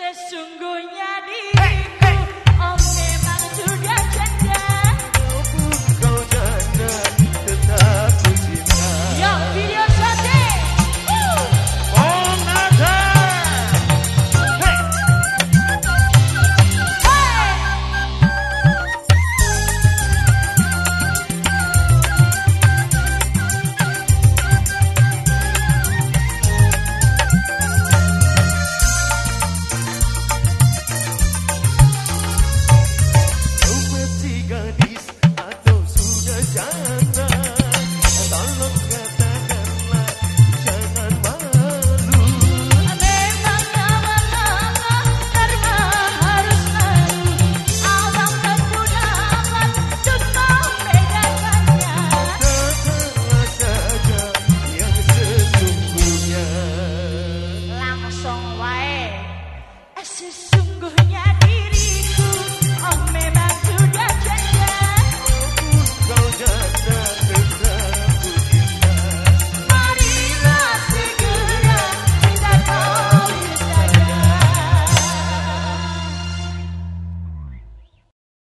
sesungguhnya